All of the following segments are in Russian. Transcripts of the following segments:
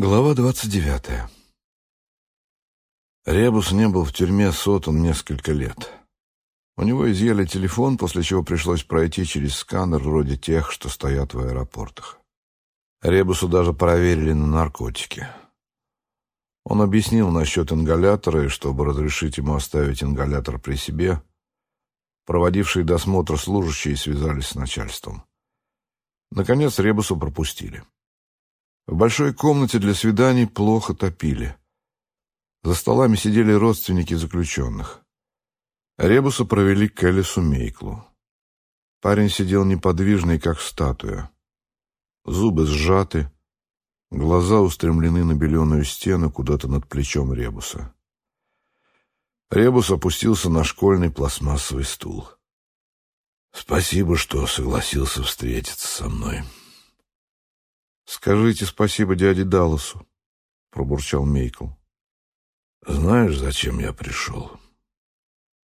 Глава двадцать девятая. Ребус не был в тюрьме сотон несколько лет. У него изъяли телефон, после чего пришлось пройти через сканер вроде тех, что стоят в аэропортах. Ребусу даже проверили на наркотики. Он объяснил насчет ингалятора, и чтобы разрешить ему оставить ингалятор при себе, проводившие досмотр служащие связались с начальством. Наконец Ребусу пропустили. В большой комнате для свиданий плохо топили. За столами сидели родственники заключенных. Ребуса провели к Элису Мейклу. Парень сидел неподвижный, как статуя. Зубы сжаты, глаза устремлены на беленую стену куда-то над плечом Ребуса. Ребус опустился на школьный пластмассовый стул. «Спасибо, что согласился встретиться со мной», «Скажите спасибо дяде Далласу», — пробурчал Мейкл. «Знаешь, зачем я пришел?»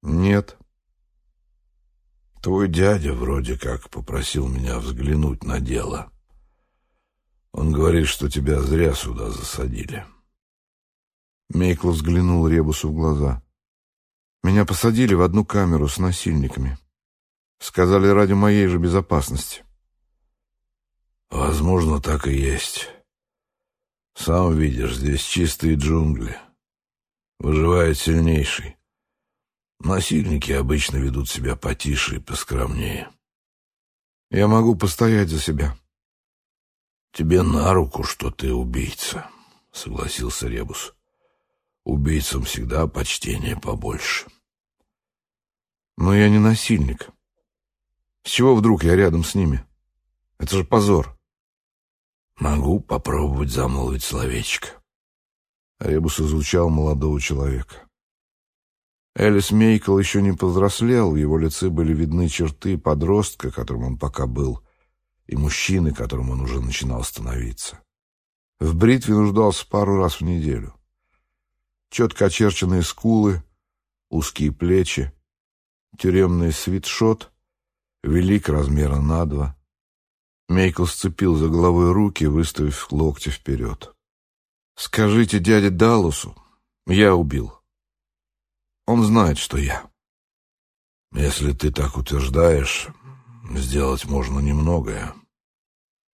«Нет». «Твой дядя вроде как попросил меня взглянуть на дело. Он говорит, что тебя зря сюда засадили». Мейкл взглянул Ребусу в глаза. «Меня посадили в одну камеру с насильниками. Сказали ради моей же безопасности». Возможно, так и есть. Сам видишь, здесь чистые джунгли. Выживает сильнейший. Насильники обычно ведут себя потише и поскромнее. Я могу постоять за себя. Тебе на руку, что ты убийца, согласился Ребус. Убийцам всегда почтение побольше. Но я не насильник. С чего вдруг я рядом с ними? Это же позор. Могу попробовать замолвить словечко. Ребус изучал молодого человека. Элис Мейкл еще не повзрослел, в его лице были видны черты подростка, которым он пока был, и мужчины, которым он уже начинал становиться. В бритве нуждался пару раз в неделю. Четко очерченные скулы, узкие плечи, тюремный свитшот, велик размера на два — Мейкл сцепил за головой руки, выставив локти вперед. «Скажите дяде Далласу, я убил. Он знает, что я». «Если ты так утверждаешь, сделать можно немногое».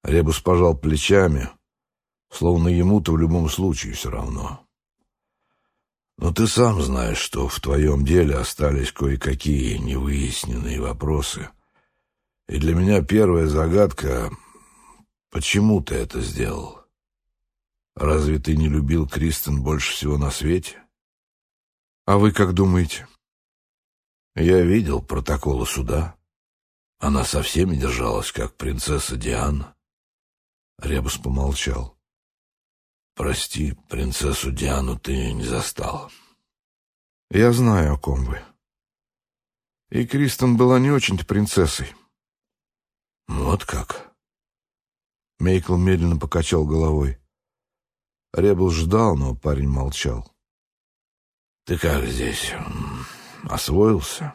Ребус пожал плечами, словно ему-то в любом случае все равно. Но ты сам знаешь, что в твоем деле остались кое-какие невыясненные вопросы — и для меня первая загадка — почему ты это сделал? Разве ты не любил Кристен больше всего на свете? А вы как думаете? Я видел протоколы суда. Она со всеми держалась, как принцесса Диана. Ребус помолчал. Прости, принцессу Диану ты не застал. Я знаю, о ком вы. И Кристен была не очень-то принцессой. «Вот как?» Мейкл медленно покачал головой. Ребл ждал, но парень молчал. «Ты как здесь? Освоился?»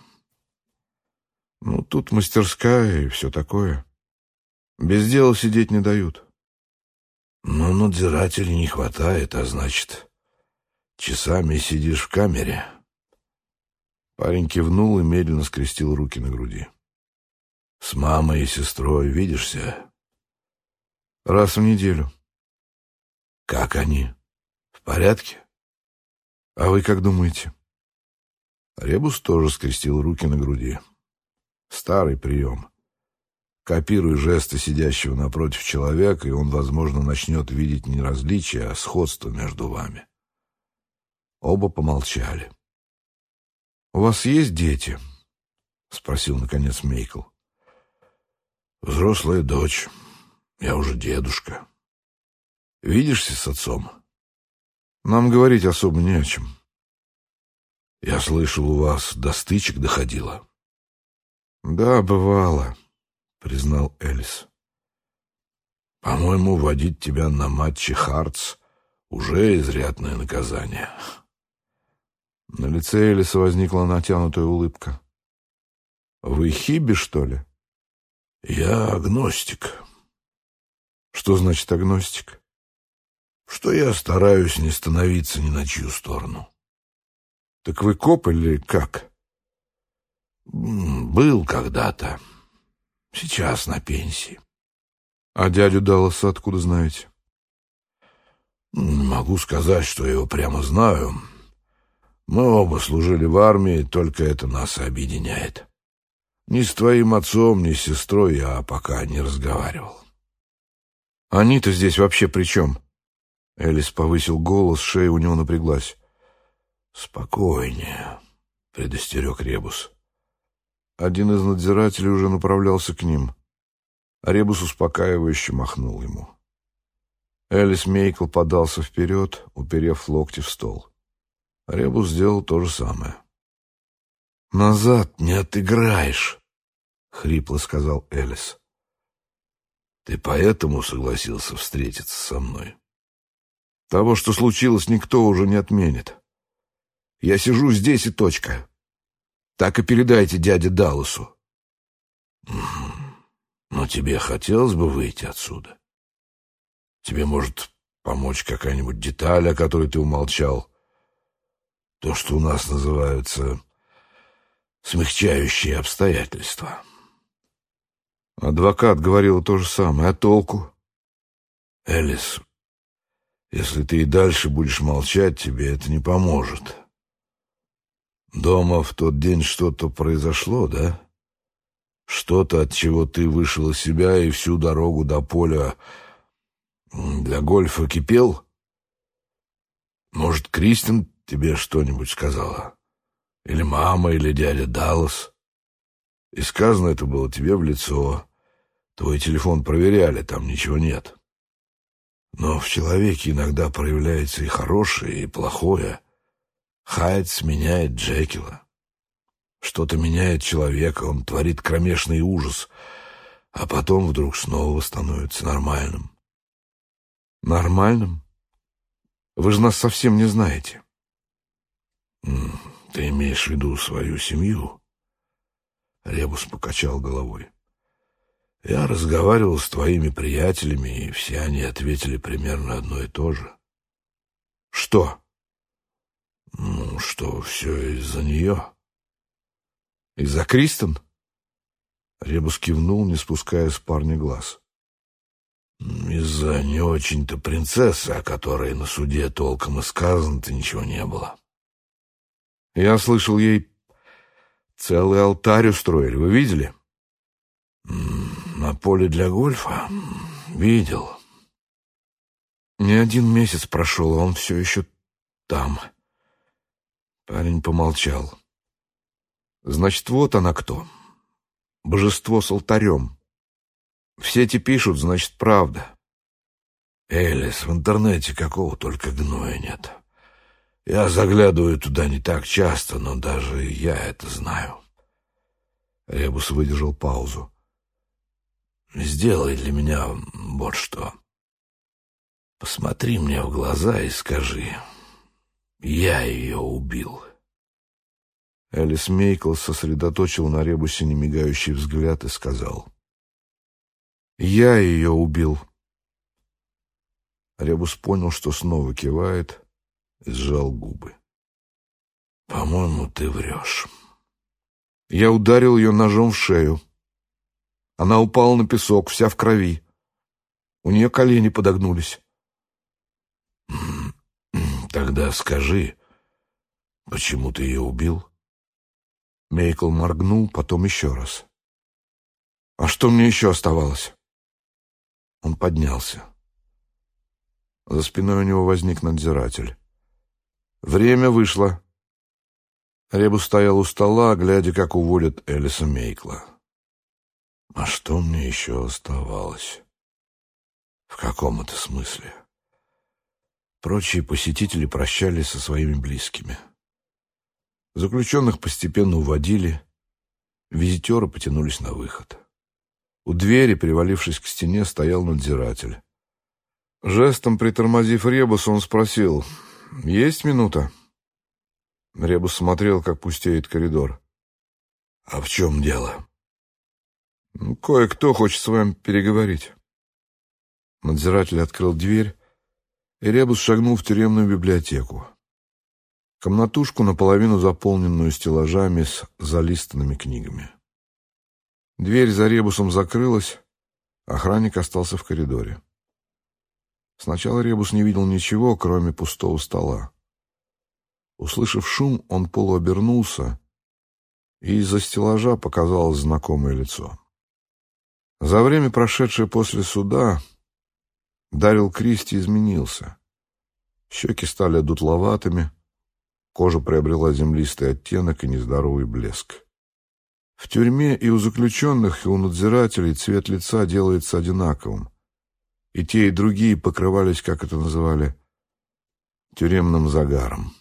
«Ну, тут мастерская и все такое. Без дела сидеть не дают». «Ну, надзирателей не хватает, а значит, часами сидишь в камере». Парень кивнул и медленно скрестил руки на груди. С мамой и сестрой видишься? Раз в неделю. Как они? В порядке? А вы как думаете? Ребус тоже скрестил руки на груди. Старый прием. Копируй жесты сидящего напротив человека, и он, возможно, начнет видеть не различия, а сходство между вами. Оба помолчали. «У вас есть дети?» — спросил, наконец, Мейкл. Взрослая дочь. Я уже дедушка. Видишься с отцом? Нам говорить особо не о чем. Я слышал, у вас до стычек доходило. Да, бывало, признал Элис. По-моему, водить тебя на матче Хартс уже изрядное наказание. На лице Элиса возникла натянутая улыбка. Вы хиби, что ли? Я агностик. Что значит агностик? что я стараюсь не становиться ни на чью сторону. Так вы коп или как? Был когда-то. Сейчас на пенсии. А дядю Далласа откуда знаете? Не могу сказать, что я его прямо знаю. Мы оба служили в армии, только это нас объединяет. Ни с твоим отцом, ни с сестрой я пока не разговаривал. Они-то здесь вообще при чем? Элис повысил голос, шея у него напряглась. «Спокойнее», — предостерег Ребус. Один из надзирателей уже направлялся к ним. Ребус успокаивающе махнул ему. Элис Мейкл подался вперед, уперев локти в стол. Ребус сделал то же самое. «Назад не отыграешь», — хрипло сказал Элис. «Ты поэтому согласился встретиться со мной?» «Того, что случилось, никто уже не отменит. Я сижу здесь и точка. Так и передайте дяде Далласу». «Но тебе хотелось бы выйти отсюда? Тебе может помочь какая-нибудь деталь, о которой ты умолчал? То, что у нас называются смягчающие обстоятельства. Адвокат говорил то же самое. А толку? Элис, если ты и дальше будешь молчать, тебе это не поможет. Дома в тот день что-то произошло, да? Что-то, от чего ты вышел из себя и всю дорогу до поля для гольфа кипел? Может, Кристин тебе что-нибудь сказала? Или мама, или дядя Даллас. И сказано это было тебе в лицо. Твой телефон проверяли, там ничего нет. Но в человеке иногда проявляется и хорошее, и плохое. Хайд сменяет Джекила. Что-то меняет человека, он творит кромешный ужас, а потом вдруг снова становится нормальным. Нормальным? Вы же нас совсем не знаете. Ты имеешь в виду свою семью? Ребус покачал головой. Я разговаривал с твоими приятелями, и все они ответили примерно одно и то же. Что? Ну, что все из-за нее. Из-за Кристен? Ребус кивнул, не спуская с парня глаз. Из-за не очень-то принцессы, о которой на суде толком и сказано-то ничего не было. Я слышал, ей целый алтарь устроили. Вы видели? На поле для гольфа? Видел. Не один месяц прошел, а он все еще там. Парень помолчал. Значит, вот она кто. Божество с алтарем. Все эти пишут, значит, правда. Элис, в интернете какого только гноя нет. Я заглядываю туда не так часто, но даже я это знаю. Ребус выдержал паузу. Сделай для меня вот что. Посмотри мне в глаза и скажи, я ее убил. Элис Мейкл сосредоточил на Ребусе немигающий взгляд и сказал. «Я ее убил». Ребус понял, что снова кивает, и сжал губы. «По-моему, ты врешь». Я ударил ее ножом в шею. Она упала на песок, вся в крови. У нее колени подогнулись. «Тогда скажи, почему ты ее убил?» Мейкл моргнул, потом еще раз. «А что мне еще оставалось?» Он поднялся. За спиной у него возник надзиратель. Время вышло. Ребус стоял у стола, глядя, как уводят Элиса Мейкла. А что мне еще оставалось? В каком это смысле? Прочие посетители прощались со своими близкими. Заключенных постепенно уводили, визитеры потянулись на выход. У двери, привалившись к стене, стоял надзиратель. Жестом притормозив Ребус, он спросил, «Есть минута?» Ребус смотрел, как пустеет коридор. «А в чем дело?» «Кое-кто хочет с вами переговорить». Надзиратель открыл дверь, и Ребус шагнул в тюремную библиотеку. Комнатушку, наполовину заполненную стеллажами с залистанными книгами. Дверь за Ребусом закрылась, охранник остался в коридоре. Сначала Ребус не видел ничего, кроме пустого стола. Услышав шум, он полуобернулся, и из-за стеллажа показалось знакомое лицо. За время, прошедшее после суда, Дарил Кристи изменился. Щеки стали дутловатыми, кожа приобрела землистый оттенок и нездоровый блеск. В тюрьме и у заключенных, и у надзирателей цвет лица делается одинаковым. И те, и другие покрывались, как это называли, тюремным загаром.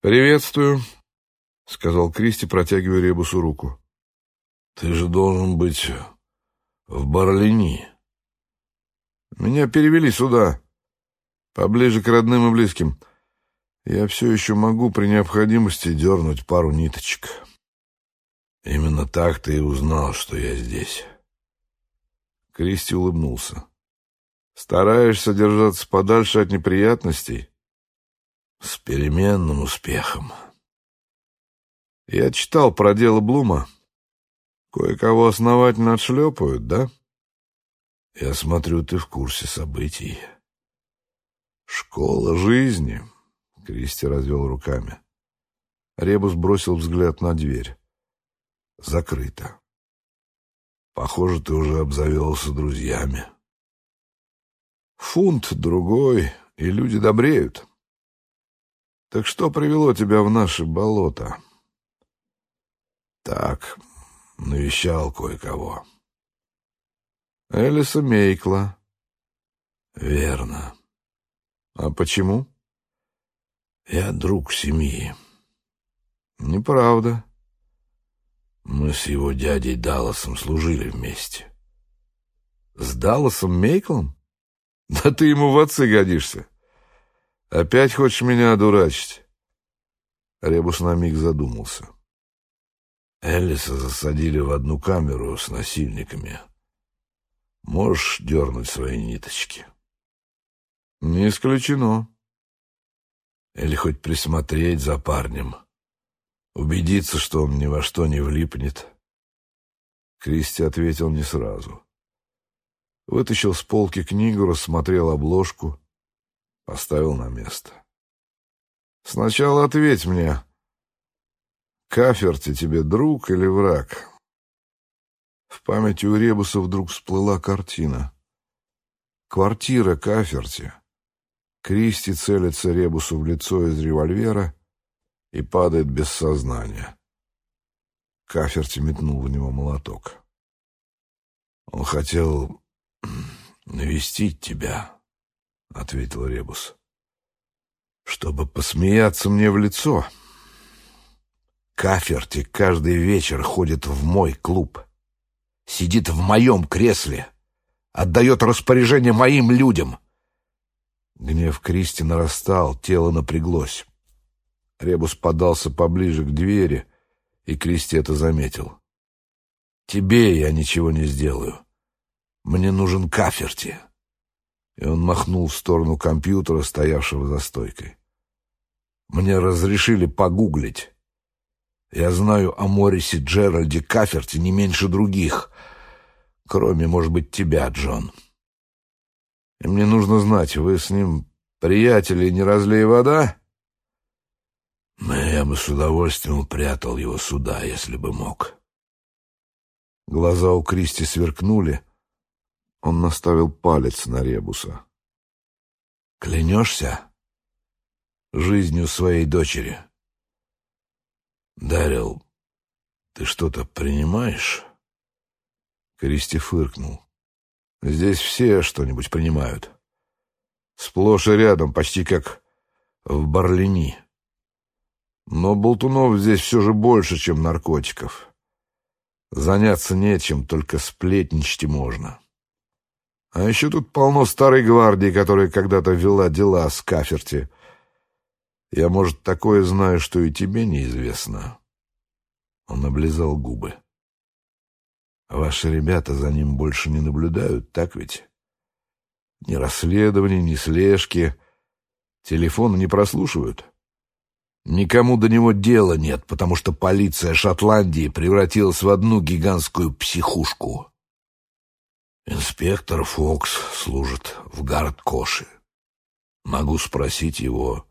«Приветствую», — сказал Кристи, протягивая Ребусу руку. «Ты же должен быть в Барлини». «Меня перевели сюда, поближе к родным и близким. Я все еще могу при необходимости дернуть пару ниточек». «Именно так ты и узнал, что я здесь». Кристи улыбнулся. «Стараешься держаться подальше от неприятностей?» «С переменным успехом». «Я читал про дело Блума. Кое-кого основательно отшлепают, да?» «Я смотрю, ты в курсе событий». «Школа жизни», — Кристи развел руками. Ребус бросил взгляд на дверь. «Закрыто». Похоже, ты уже обзавелся друзьями. Фунт другой, и люди добреют. Так что привело тебя в наши болота? Так, навещал кое-кого. Элиса Мейкла. Верно. А почему? Я друг семьи. Неправда. Мы с его дядей Далласом служили вместе. С Далласом Мейклом? Да ты ему в отцы годишься. Опять хочешь меня одурачить? Ребус на миг задумался. Элиса засадили в одну камеру с насильниками. Можешь дернуть свои ниточки? Не исключено. Или хоть присмотреть за парнем. Убедиться, что он ни во что не влипнет. Кристи ответил не сразу. Вытащил с полки книгу, рассмотрел обложку, поставил на место. «Сначала ответь мне, Каферти тебе друг или враг?» В памяти у Ребуса вдруг всплыла картина. Квартира Каферти. Кристи целится Ребусу в лицо из револьвера — и падает без сознания. Каферти метнул в него молоток. «Он хотел навестить тебя», — ответил Ребус. «Чтобы посмеяться мне в лицо. Каферти каждый вечер ходит в мой клуб, сидит в моем кресле, отдает распоряжение моим людям». Гнев Кристи нарастал, тело напряглось. Ребус подался поближе к двери, и Кристи это заметил. «Тебе я ничего не сделаю. Мне нужен Каферти». И он махнул в сторону компьютера, стоявшего за стойкой. «Мне разрешили погуглить. Я знаю о Морисе Джеральде Каферти не меньше других, кроме, может быть, тебя, Джон. И мне нужно знать, вы с ним приятели, не разлей вода?» Я бы с удовольствием прятал его сюда, если бы мог. Глаза у Кристи сверкнули. Он наставил палец на Ребуса. «Клянешься жизнью своей дочери?» «Дарил, ты что-то принимаешь?» Кристи фыркнул. «Здесь все что-нибудь принимают. Сплошь и рядом, почти как в Барлини». Но болтунов здесь все же больше, чем наркотиков. Заняться нечем, только сплетничать можно. А еще тут полно старой гвардии, которая когда-то вела дела с Каферти. Я, может, такое знаю, что и тебе неизвестно. Он облизал губы. Ваши ребята за ним больше не наблюдают, так ведь? Ни расследований, ни слежки. Телефоны не прослушивают. Никому до него дела нет, потому что полиция Шотландии превратилась в одну гигантскую психушку. Инспектор Фокс служит в Гард-Коше. Могу спросить его,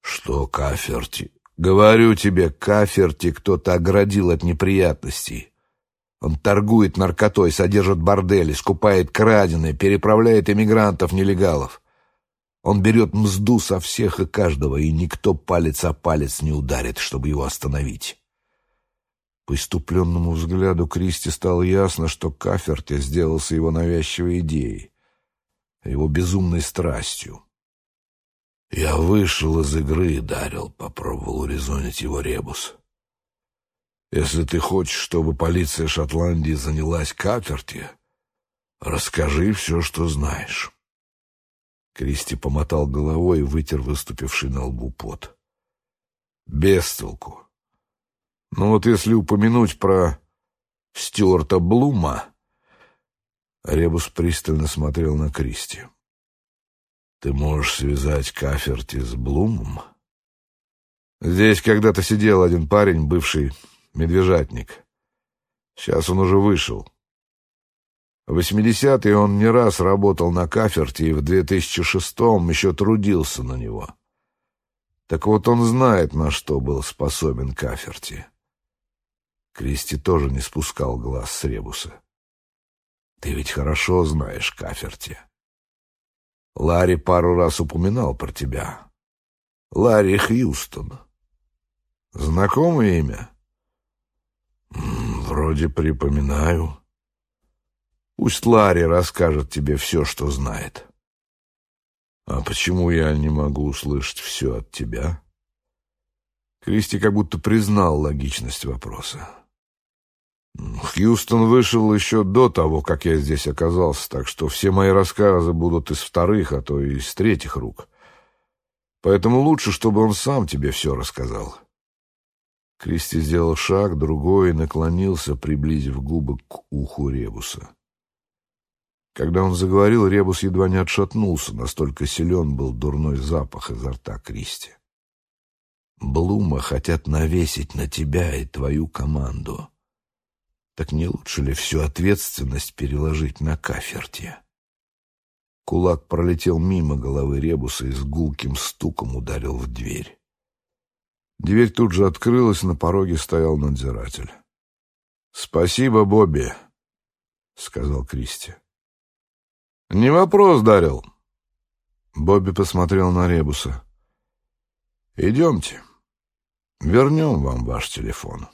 что Каферти... Говорю тебе, Каферти кто-то оградил от неприятностей. Он торгует наркотой, содержит бордели, скупает краденые, переправляет эмигрантов-нелегалов. Он берет мзду со всех и каждого, и никто палец о палец не ударит, чтобы его остановить. По иступленному взгляду Кристи стало ясно, что Каферти сделался его навязчивой идеей, его безумной страстью. «Я вышел из игры, Дарил», — попробовал урезонить его Ребус. «Если ты хочешь, чтобы полиция Шотландии занялась Каферти, расскажи все, что знаешь». Кристи помотал головой и вытер выступивший на лбу пот. «Без толку. Ну вот если упомянуть про Стюарта Блума...» Ребус пристально смотрел на Кристи. «Ты можешь связать Каферти с Блумом?» «Здесь когда-то сидел один парень, бывший медвежатник. Сейчас он уже вышел. В 80-е он не раз работал на Каферте и в 2006-м еще трудился на него. Так вот он знает, на что был способен Каферти. Кристи тоже не спускал глаз с Ребуса. «Ты ведь хорошо знаешь Каферти. Ларри пару раз упоминал про тебя. Ларри Хьюстон. Знакомое имя?» «Вроде припоминаю». Пусть Ларри расскажет тебе все, что знает. А почему я не могу услышать все от тебя? Кристи как будто признал логичность вопроса. Хьюстон вышел еще до того, как я здесь оказался, так что все мои рассказы будут из вторых, а то и из третьих рук. Поэтому лучше, чтобы он сам тебе все рассказал. Кристи сделал шаг, другой, и наклонился, приблизив губы к уху Ребуса. Когда он заговорил, Ребус едва не отшатнулся, настолько силен был дурной запах изо рта Кристи. «Блума хотят навесить на тебя и твою команду. Так не лучше ли всю ответственность переложить на Каферти?» Кулак пролетел мимо головы Ребуса и с гулким стуком ударил в дверь. Дверь тут же открылась, на пороге стоял надзиратель. «Спасибо, Бобби», — сказал Кристи. «Не вопрос, Дарил». Бобби посмотрел на Ребуса. «Идемте. Вернем вам ваш телефон».